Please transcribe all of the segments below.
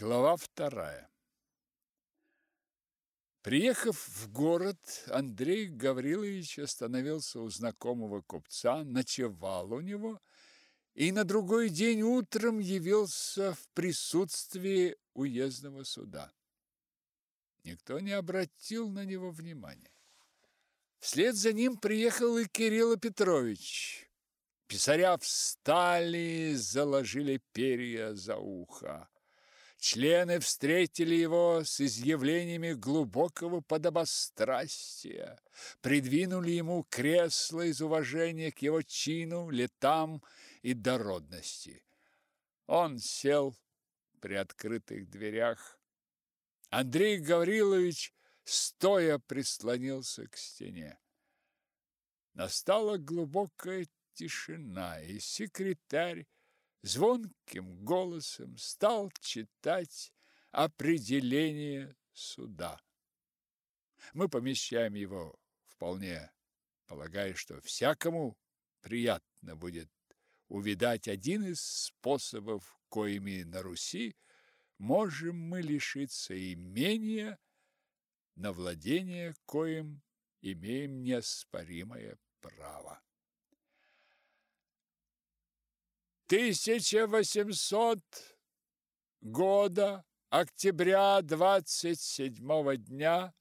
Глава вторая. Приехав в город, Андрей Гаврилович остановился у знакомого купца, ночевал у него и на другой день утром явился в присутствии уездного суда. Никто не обратил на него внимания. Вслед за ним приехал и Кирилл Петрович. Писаря встали, заложили перья за ухо. Члены встретили его с изъявлениями глубокого подобострастия, придвинули ему кресло из уважения к его чину, летам и дородности. Он сел при открытых дверях. Андрей Гаврилович стоя прислонился к стене. Настала глубокая тишина, и секретарь звонким голосом стал читать определение суда. Мы помещаем его вполне, полагая, что всякому приятно будет увидать один из способов, коими на Руси можем мы лишиться имения, на владение коим имеем неоспоримое право. 1800 года, октября 27 дня,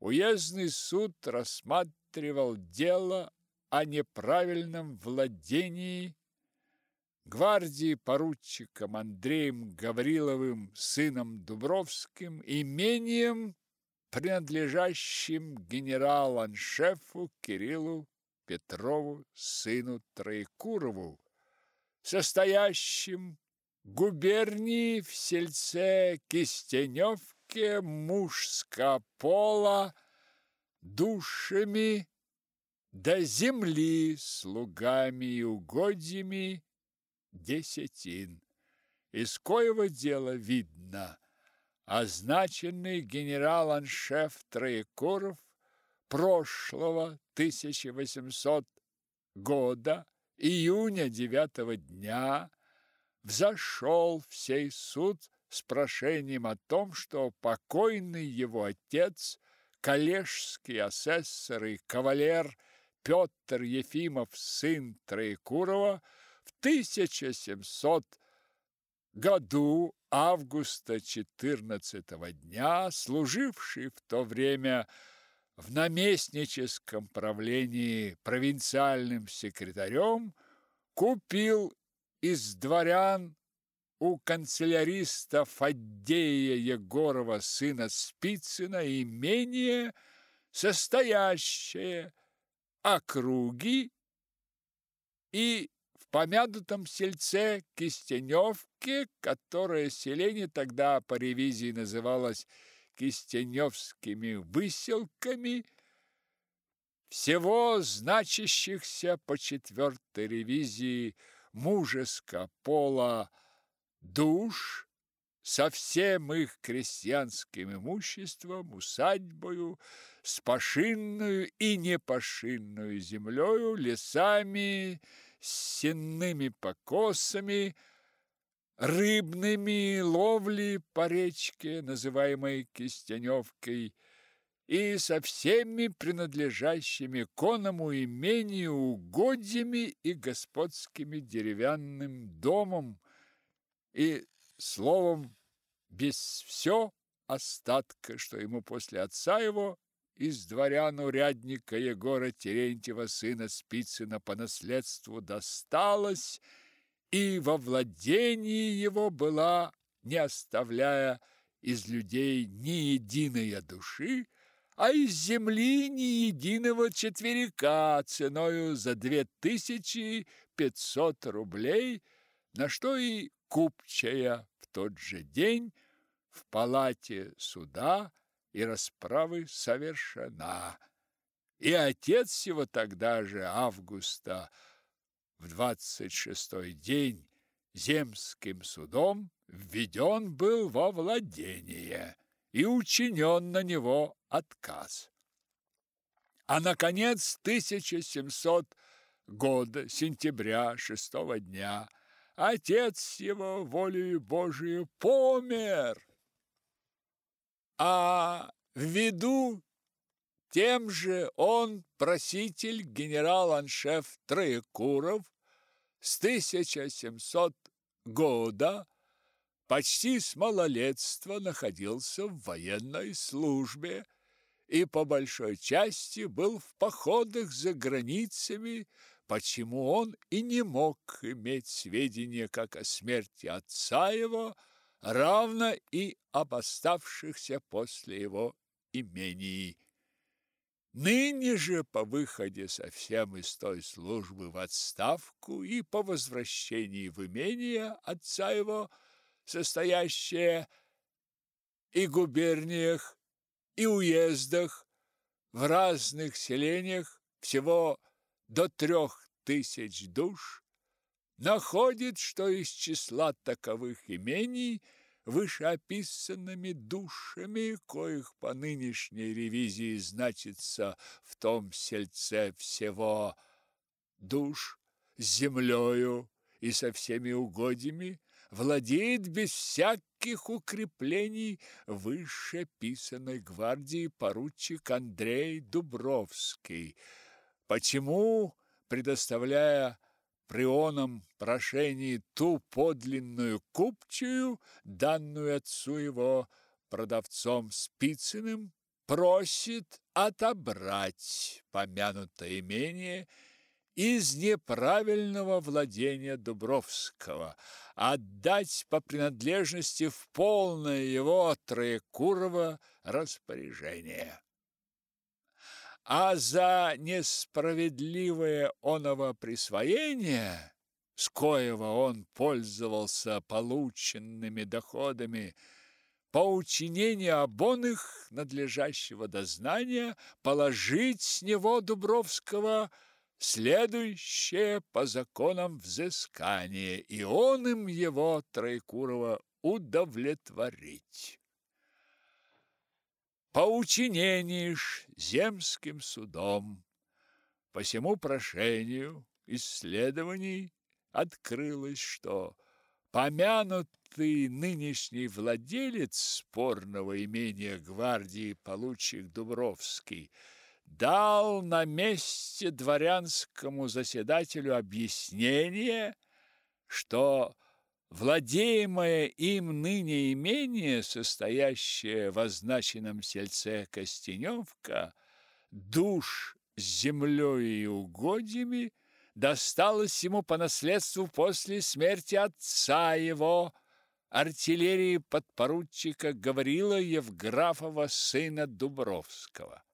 уездный суд рассматривал дело о неправильном владении гвардии поручиком Андреем Гавриловым, сыном Дубровским, имением, принадлежащим генерал-аншефу Кириллу Петрову, сыну Троекурову, состоящим губернии в сельце Кистеневке мужского пола душами до земли слугами и угодьями десятин. Из коего дела видно, означенный генерал-аншеф Троекуров прошлого 1800 года июня девятого дня взошел в сей суд с прошением о том, что покойный его отец, коллежский асессор и кавалер Петр Ефимов, сын Троекурова, в 1700 году августа 14 дня, служивший в то время в наместническом правлении провинциальным секретарем, купил из дворян у канцеляриста Фаддея Егорова, сына Спицына, имение, состоящее округи и в помянутом сельце Кистеневке, которое селение тогда по ревизии называлось кистеневскими выселками, всего значащихся по четвертой ревизии мужеско пола душ со всем их крестьянским имуществом, усадьбою, с пошинную и непошинную землею, лесами, сенными покосами, рыбными ловли по речке, называемой Кистеневкой, и со всеми принадлежащими конному имению угодьями и господскими деревянным домом, и, словом, без все остатка, что ему после отца его из дворян урядника Егора Терентьева, сына Спицына, по наследству досталось, и во владении его была, не оставляя из людей ни единой души, а из земли ни единого четверика ценою за две тысячи пятьсот рублей, на что и купчая в тот же день в палате суда и расправы совершена. И отец его тогда же, Августа, в двадцать шестой день земским судом введен был во владение и учинен на него отказ. А наконец 1700 года, сентября, шестого дня, отец его волею Божию помер. А в виду тем же он проситель генерал-аншеф Троекуров с 1700 года почти с малолетства находился в военной службе и по большой части был в походах за границами, почему он и не мог иметь сведения как о смерти отца его, равно и об оставшихся после его имений. Ныне же по выходе совсем из той службы в отставку и по возвращении в имение отца его, состоящее и губерниях, и уездах, в разных селениях всего до трех тысяч душ, находит, что из числа таковых имений – вышеописанными душами, коих по нынешней ревизии значится в том сельце всего душ с землею и со всеми угодьями, владеет без всяких укреплений вышеописанной гвардии поручик Андрей Дубровский. Почему, предоставляя прионом прошении ту подлинную купчую, данную отцу его продавцом Спицыным, просит отобрать помянутое имение из неправильного владения Дубровского, отдать по принадлежности в полное его Троекурова распоряжение а за несправедливое оного присвоение, с коего он пользовался полученными доходами, по учинению обоных надлежащего дознания положить с него Дубровского следующее по законам взыскание, и он им его Троекурова удовлетворить поучиненишь земским судом. По всему прошению исследований открылось, что помянутый нынешний владелец спорного имения гвардии получик Дубровский дал на месте дворянскому заседателю объяснение, что Владеемое им ныне имение, состоящее в означенном сельце Костеневка, душ с землей и угодьями, досталось ему по наследству после смерти отца его, артиллерии подпоручика Гаврила Евграфова, сына Дубровского.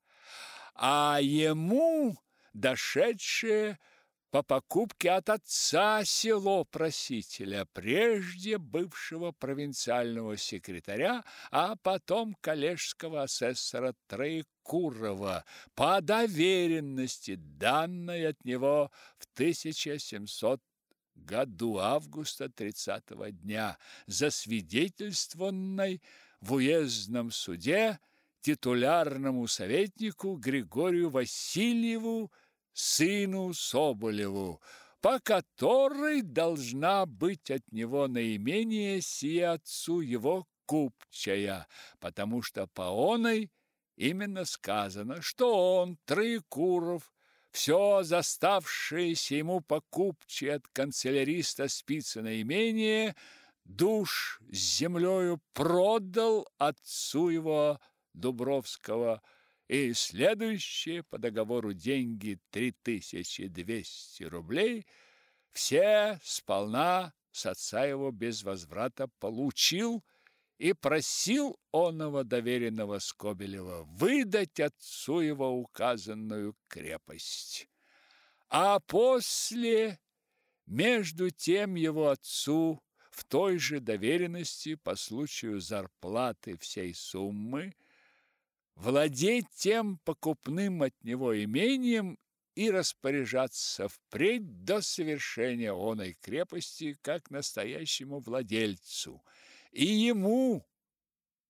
А ему, дошедшее по покупке от отца село просителя, прежде бывшего провинциального секретаря, а потом коллежского асессора Троекурова, по доверенности, данной от него в 1700 году августа 30 -го дня, засвидетельствованной в уездном суде титулярному советнику Григорию Васильеву сыну Соболеву, по которой должна быть от него наименее сия отцу его купчая, потому что по оной именно сказано, что он, Троекуров, все заставшееся ему покупче от канцеляриста Спицына имение, душ с землею продал отцу его Дубровского, и следующие по договору деньги 3200 рублей все сполна с отца его без возврата получил и просил оного доверенного Скобелева выдать отцу его указанную крепость. А после, между тем его отцу в той же доверенности по случаю зарплаты всей суммы владеть тем покупным от него имением и распоряжаться впредь до совершения оной крепости как настоящему владельцу, и ему,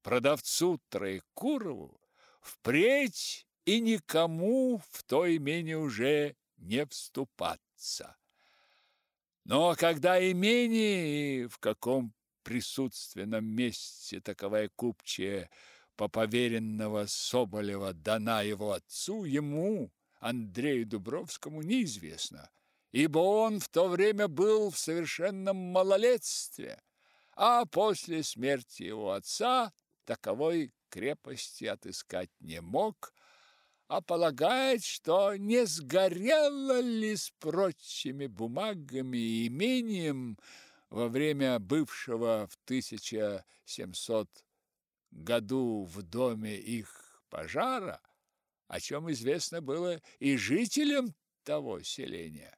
продавцу Троекурову, впредь и никому в то имение уже не вступаться. Но когда имение и в каком присутственном месте таковая купчая по поверенного Соболева дана его отцу, ему, Андрею Дубровскому, неизвестно, ибо он в то время был в совершенном малолетстве, а после смерти его отца таковой крепости отыскать не мог, а полагает, что не сгорело ли с прочими бумагами и имением во время бывшего в 1700 году в доме их пожара, о чем известно было и жителям того селения.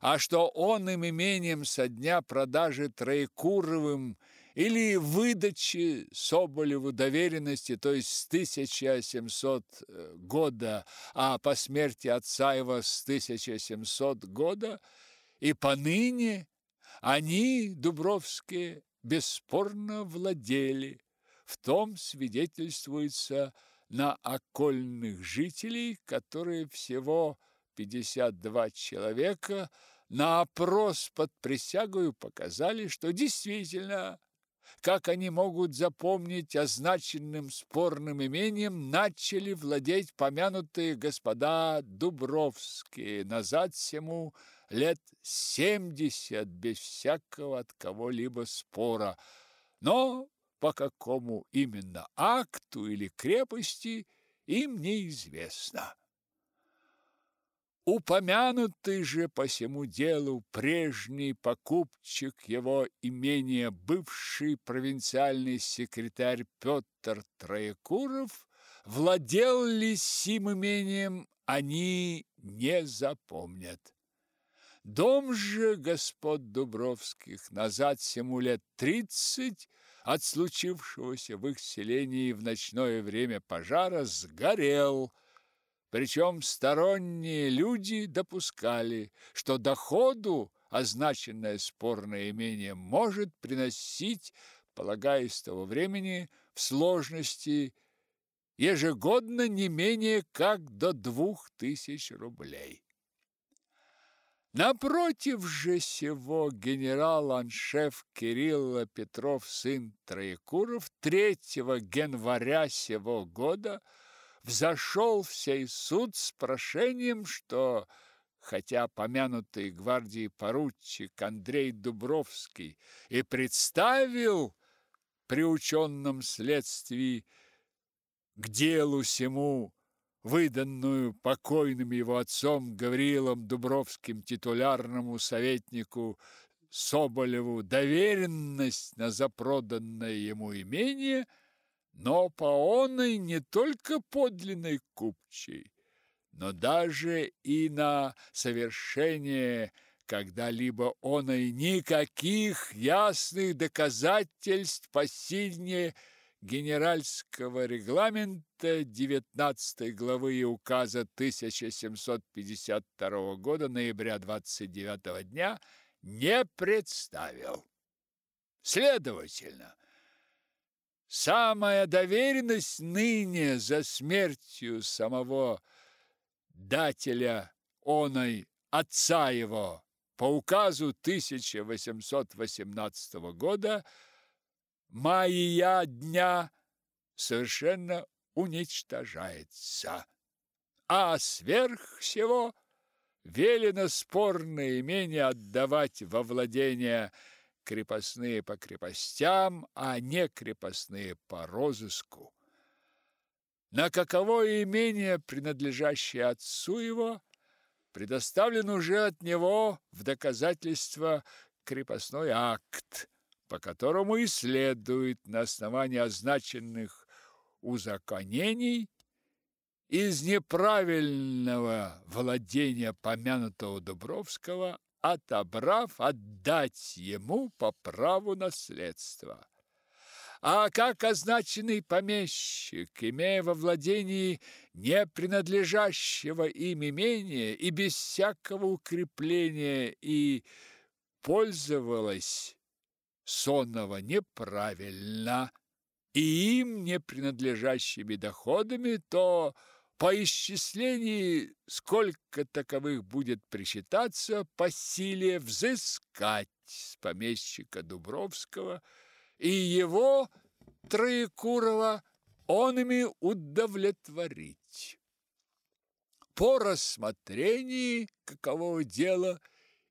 А что он им имением со дня продажи Троекуровым или выдачи Соболеву доверенности, то есть с 1700 э, года, а по смерти отца его с 1700 года, и поныне они, Дубровские, бесспорно владели. В том свидетельствуется на окольных жителей, которые всего 52 человека на опрос под присягою показали, что действительно как они могут запомнить означенным спорным имением, начали владеть помянутые господа Дубровские назад всему лет семьдесят без всякого от кого-либо спора. Но по какому именно акту или крепости им неизвестно. Упомянутый же по всему делу прежний покупчик его имения, бывший провинциальный секретарь Петр Троекуров, владел ли сим имением, они не запомнят. Дом же господ Дубровских назад всему лет тридцать от случившегося в их селении в ночное время пожара сгорел – причем сторонние люди допускали, что доходу означенное спорное имение может приносить, полагаясь того времени, в сложности ежегодно не менее как до двух тысяч рублей. Напротив же сего генерал-аншеф Кирилла Петров, сын Троекуров, 3 января сего года – взошел в сей суд с прошением, что, хотя помянутый гвардии поручик Андрей Дубровский и представил при ученном следствии к делу сему выданную покойным его отцом Гаврилом Дубровским титулярному советнику Соболеву доверенность на запроданное ему имение – но по оной не только подлинной купчей, но даже и на совершение когда-либо оной никаких ясных доказательств посильнее генеральского регламента 19 главы и указа 1752 года ноября 29 дня не представил. Следовательно, Самая доверенность ныне за смертью самого дателя оной отца его по указу 1818 года майя дня совершенно уничтожается. А сверх всего велено спорное имение отдавать во владение крепостные по крепостям, а не крепостные по розыску. На каковое имение, принадлежащее отцу его, предоставлен уже от него в доказательство крепостной акт, по которому и следует на основании означенных узаконений из неправильного владения помянутого Дубровского отобрав, отдать ему по праву наследства. А как означенный помещик, имея во владении не принадлежащего им имения и без всякого укрепления и пользовалась сонного неправильно и им не принадлежащими доходами, то по исчислении, сколько таковых будет причитаться, по силе взыскать с помещика Дубровского и его Троекурова он ими удовлетворить. По рассмотрении какового дела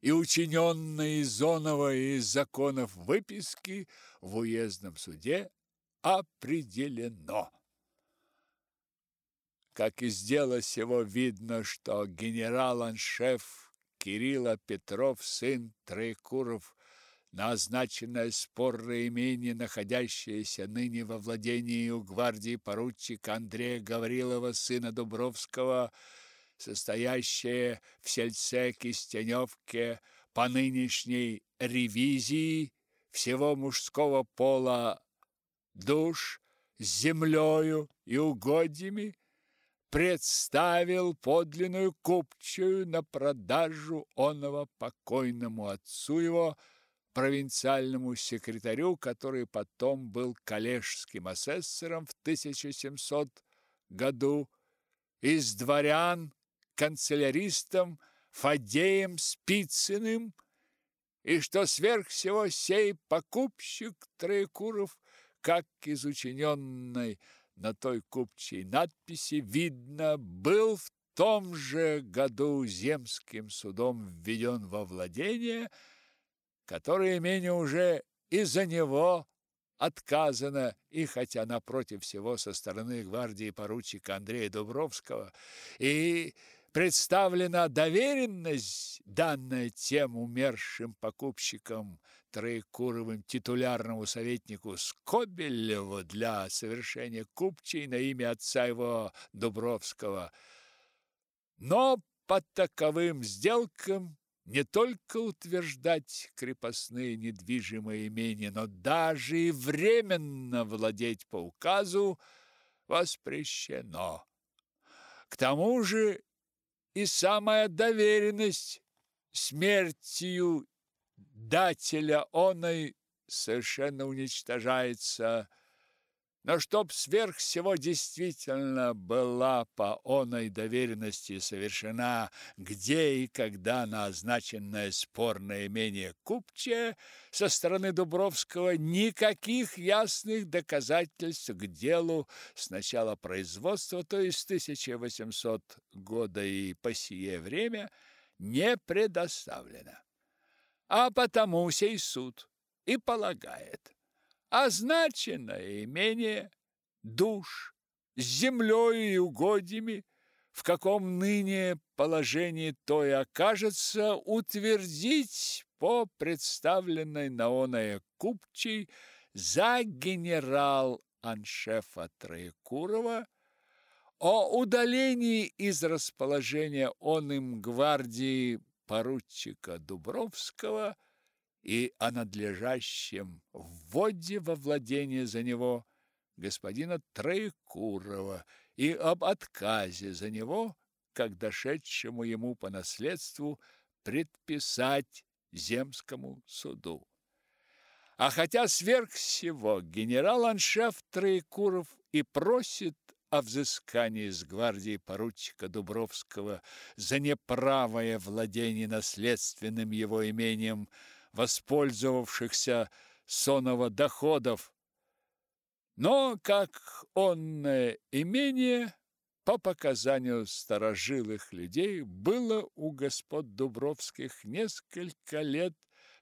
и учиненной из зонова и из законов выписки в уездном суде определено. Как из дела сего видно, что генерал-аншеф Кирилла Петров, сын Троекуров, на означенное спорное имение, находящееся ныне во владении у гвардии поручика Андрея Гаврилова, сына Дубровского, состоящее в сельце Кистеневке по нынешней ревизии всего мужского пола душ с землею и угодьями, представил подлинную купчую на продажу оного покойному отцу его, провинциальному секретарю, который потом был коллежским асессором в 1700 году, из дворян канцеляристом Фадеем Спицыным, и что сверх всего сей покупщик Троекуров, как из учиненной на той купчей надписи видно, был в том же году земским судом введен во владение – которое имение уже из-за него отказано, и хотя напротив всего со стороны гвардии поручика Андрея Дубровского и представлена доверенность, данная тем умершим покупщикам Троекуровым титулярному советнику Скобелеву для совершения купчей на имя отца его Дубровского. Но по таковым сделкам не только утверждать крепостные недвижимые имения, но даже и временно владеть по указу воспрещено. К тому же и самая доверенность смертью дателя оной совершенно уничтожается – но чтоб сверх всего действительно была по оной доверенности совершена, где и когда на спорное имение купче со стороны Дубровского никаких ясных доказательств к делу с начала производства, то есть 1800 года и по сие время, не предоставлено. А потому сей суд и полагает, означенное имение душ с землей и угодьями, в каком ныне положении то и окажется, утвердить по представленной на оное купчей за генерал-аншефа Троекурова. О удалении из расположения он им гвардии поручика Дубровского и о надлежащем вводе во владение за него господина Троекурова и об отказе за него, как дошедшему ему по наследству, предписать земскому суду. А хотя сверх всего генерал-аншеф Троекуров и просит о взыскании с гвардии поручика Дубровского за неправое владение наследственным его имением – воспользовавшихся сонного доходов. Но как онное имение, по показанию старожилых людей, было у господ Дубровских несколько лет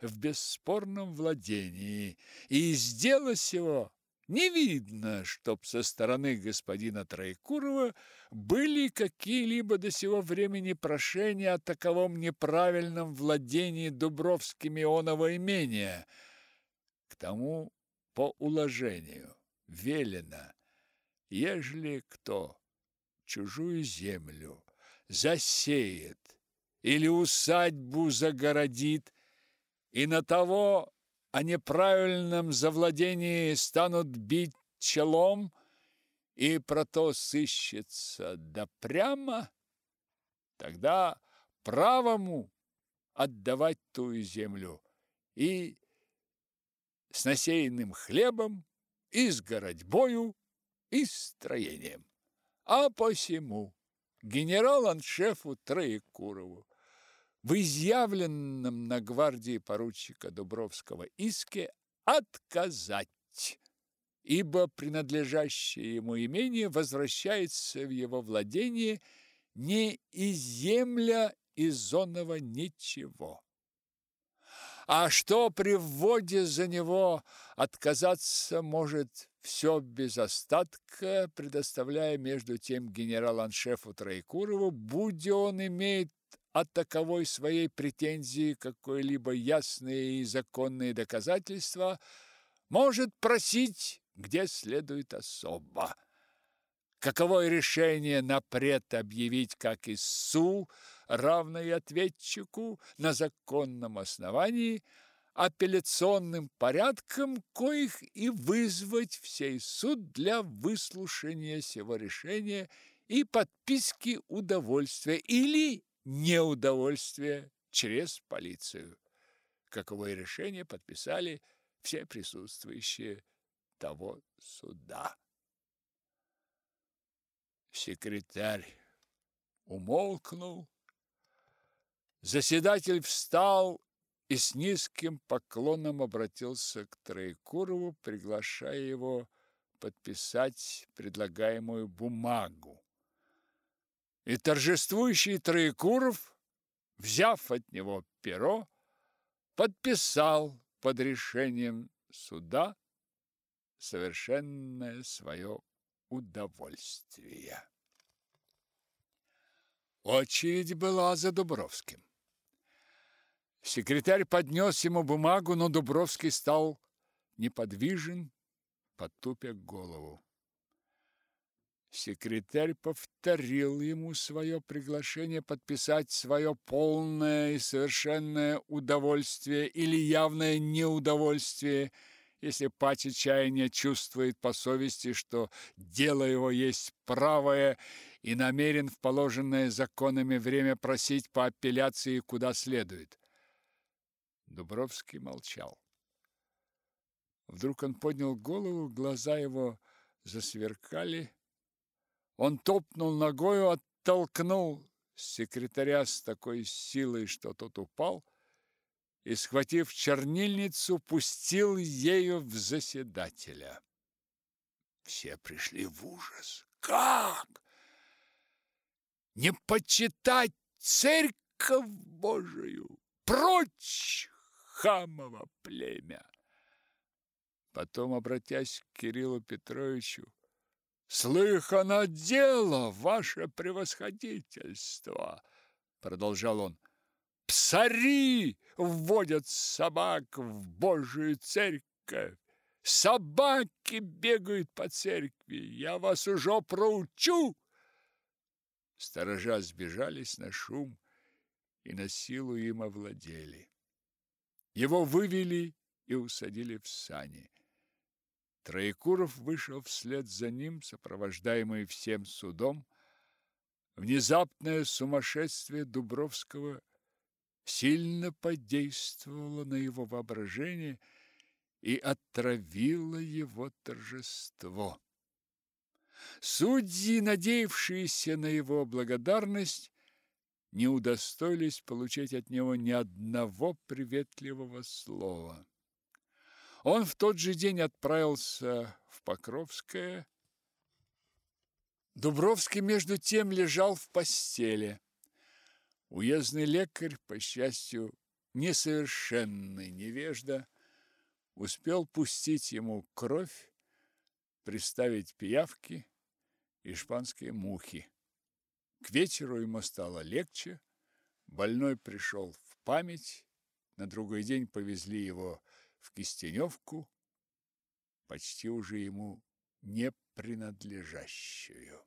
в бесспорном владении, и из дела сего не видно, чтоб со стороны господина Троекурова были какие-либо до сего времени прошения о таковом неправильном владении Дубровскими оного имения. К тому по уложению велено, ежели кто чужую землю засеет или усадьбу загородит, и на того о неправильном завладении станут бить челом, и про то сыщется да прямо, тогда правому отдавать ту землю и с насеянным хлебом, и с городьбою, и строением. А посему генерал-аншефу Троекурову в изъявленном на гвардии поручика Дубровского иске отказать, ибо принадлежащее ему имение возвращается в его владение, не изъемля изонного ничего. А что при вводе за него отказаться может все без остатка, предоставляя между тем генерал-аншефу Троекурову, будь он имеет от таковой своей претензии какое-либо ясное и законные доказательства, может просить, где следует особо. Каковое решение напред объявить как истцу, равное ответчику, на законном основании, апелляционным порядком, коих и вызвать в сей суд для выслушания сего решения и подписки удовольствия или неудовольствия через полицию. Каковое решение подписали все присутствующие того суда. Секретарь умолкнул. Заседатель встал и с низким поклоном обратился к Троекурову, приглашая его подписать предлагаемую бумагу. И торжествующий Троекуров, взяв от него перо, подписал под решением суда совершенное свое удовольствия. Очередь была за Дубровским. Секретарь поднес ему бумагу, но Дубровский стал неподвижен, потупя голову. Секретарь повторил ему свое приглашение подписать свое полное и совершенное удовольствие или явное неудовольствие – если паче чаяния чувствует по совести, что дело его есть правое и намерен в положенное законами время просить по апелляции куда следует. Дубровский молчал. Вдруг он поднял голову, глаза его засверкали. Он топнул ногою, оттолкнул секретаря с такой силой, что тот упал, и, схватив чернильницу, пустил ею в заседателя. Все пришли в ужас. Как? Не почитать церковь Божию? Прочь, хамово племя! Потом, обратясь к Кириллу Петровичу, «Слыхано дело, ваше превосходительство!» Продолжал он. Псари вводят собак в Божию церковь. Собаки бегают по церкви. Я вас уже проучу. Сторожа сбежались на шум и на силу им овладели. Его вывели и усадили в сани. Троекуров вышел вслед за ним, сопровождаемый всем судом. Внезапное сумасшествие Дубровского – сильно подействовала на его воображение и отравила его торжество. Судьи, надеявшиеся на его благодарность, не удостоились получить от него ни одного приветливого слова. Он в тот же день отправился в Покровское. Дубровский между тем лежал в постели. Уездный лекарь, по счастью, несовершенный невежда, успел пустить ему кровь, приставить пиявки и шпанские мухи. К вечеру ему стало легче, больной пришел в память, на другой день повезли его в Кистеневку, почти уже ему не принадлежащую.